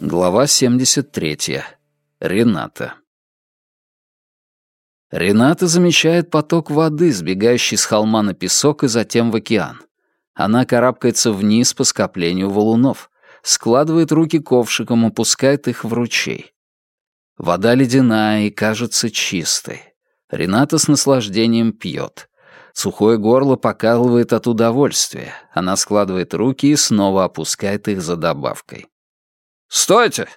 Глава 73. Рената. Рената замечает поток воды, сбегающий с холма на песок и затем в океан. Она карабкается вниз по скоплению валунов, складывает руки ковшиком, опускает их в ручей. Вода ледяная и кажется чистой. Рената с наслаждением пьет. Сухое горло покалывает от удовольствия. Она складывает руки и снова опускает их за добавкой. «Стойте!»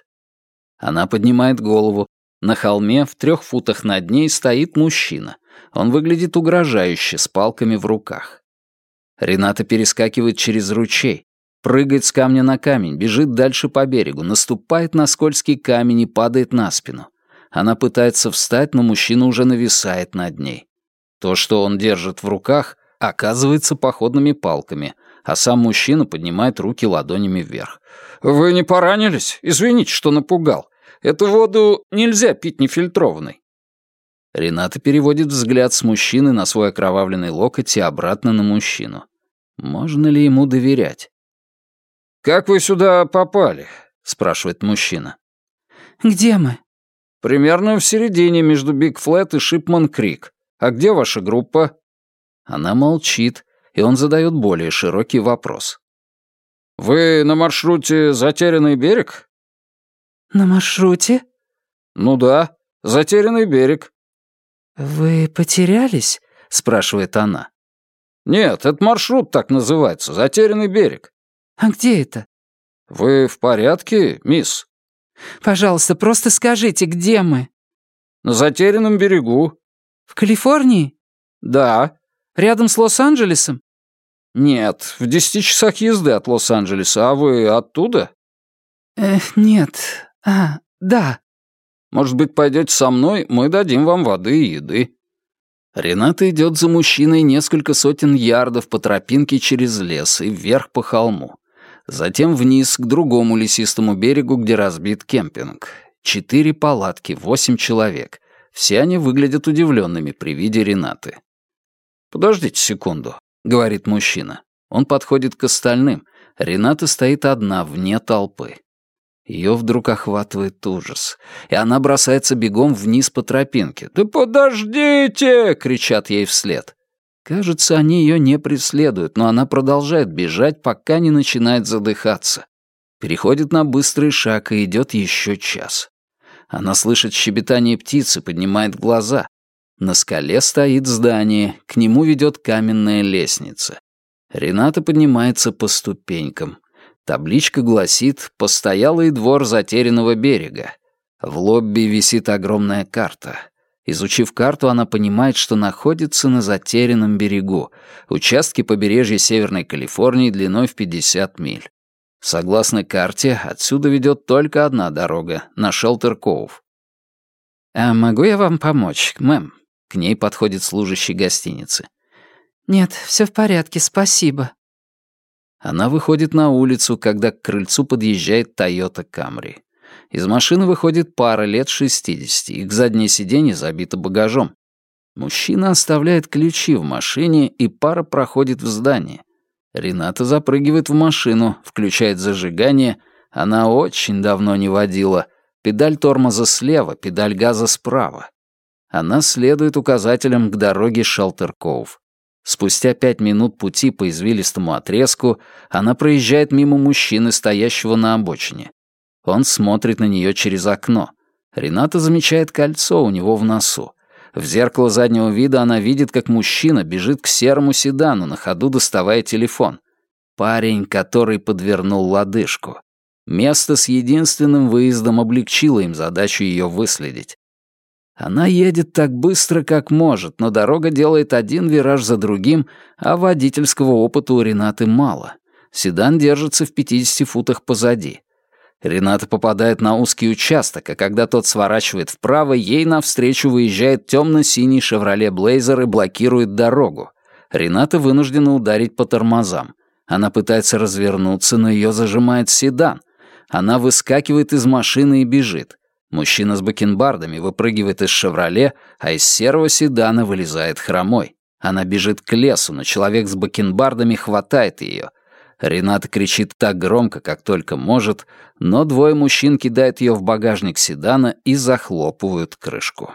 Она поднимает голову. На холме, в трех футах над ней, стоит мужчина. Он выглядит угрожающе, с палками в руках. Рената перескакивает через ручей, прыгает с камня на камень, бежит дальше по берегу, наступает на скользкий камень и падает на спину. Она пытается встать, но мужчина уже нависает над ней. То, что он держит в руках, оказывается походными палками, а сам мужчина поднимает руки ладонями вверх. «Вы не поранились? Извините, что напугал. Эту воду нельзя пить нефильтрованной». Рената переводит взгляд с мужчины на свой окровавленный локоть и обратно на мужчину. Можно ли ему доверять? «Как вы сюда попали?» — спрашивает мужчина. «Где мы?» «Примерно в середине между Биг Флэт и Шипман Крик. А где ваша группа?» Она молчит, и он задает более широкий вопрос. «Вы на маршруте «Затерянный берег»?» «На маршруте?» «Ну да, «Затерянный берег». «Вы потерялись?» — спрашивает она. «Нет, этот маршрут так называется, «Затерянный берег». «А где это?» «Вы в порядке, мисс?» «Пожалуйста, просто скажите, где мы?» «На затерянном берегу». «В Калифорнии?» «Да». «Рядом с Лос-Анджелесом?» «Нет, в десяти часах езды от Лос-Анджелеса, а вы оттуда?» «Э, нет. А, да». «Может быть, пойдете со мной, мы дадим вам воды и еды». Рената идет за мужчиной несколько сотен ярдов по тропинке через лес и вверх по холму. Затем вниз к другому лесистому берегу, где разбит кемпинг. Четыре палатки, восемь человек. Все они выглядят удивленными при виде Ренаты. «Подождите секунду», — говорит мужчина. Он подходит к остальным. Рената стоит одна, вне толпы. Ее вдруг охватывает ужас, и она бросается бегом вниз по тропинке. «Да подождите!» — кричат ей вслед. Кажется, они ее не преследуют, но она продолжает бежать, пока не начинает задыхаться. Переходит на быстрый шаг и идет еще час. Она слышит щебетание птицы, поднимает глаза. На скале стоит здание, к нему ведет каменная лестница. Рената поднимается по ступенькам. Табличка гласит «Постоялый двор затерянного берега». В лобби висит огромная карта. Изучив карту, она понимает, что находится на затерянном берегу, участке побережья Северной Калифорнии длиной в 50 миль. Согласно карте, отсюда ведет только одна дорога, на Шелтер-Коув. «А могу я вам помочь, мэм?» К ней подходит служащий гостиницы. «Нет, все в порядке, спасибо», она выходит на улицу, когда к крыльцу подъезжает Тойота Камри. Из машины выходит пара лет 60, их заднее сиденье забито багажом. Мужчина оставляет ключи в машине, и пара проходит в здание. Рената запрыгивает в машину, включает зажигание. Она очень давно не водила. Педаль тормоза слева, педаль газа справа. Она следует указателям к дороге Шелтеркоув. Спустя пять минут пути по извилистому отрезку она проезжает мимо мужчины, стоящего на обочине. Он смотрит на нее через окно. Рената замечает кольцо у него в носу. В зеркало заднего вида она видит, как мужчина бежит к серому седану, на ходу доставая телефон. Парень, который подвернул лодыжку. Место с единственным выездом облегчило им задачу ее выследить. Она едет так быстро, как может, но дорога делает один вираж за другим, а водительского опыта у Ренаты мало. Седан держится в 50 футах позади. Рената попадает на узкий участок, а когда тот сворачивает вправо, ей навстречу выезжает темно-синий «Шевроле Блейзер» и блокирует дорогу. Рената вынуждена ударить по тормозам. Она пытается развернуться, но ее зажимает седан. Она выскакивает из машины и бежит. Мужчина с бакенбардами выпрыгивает из «Шевроле», а из серого седана вылезает хромой. Она бежит к лесу, но человек с бакенбардами хватает ее. Рената кричит так громко, как только может, но двое мужчин кидают ее в багажник седана и захлопывают крышку.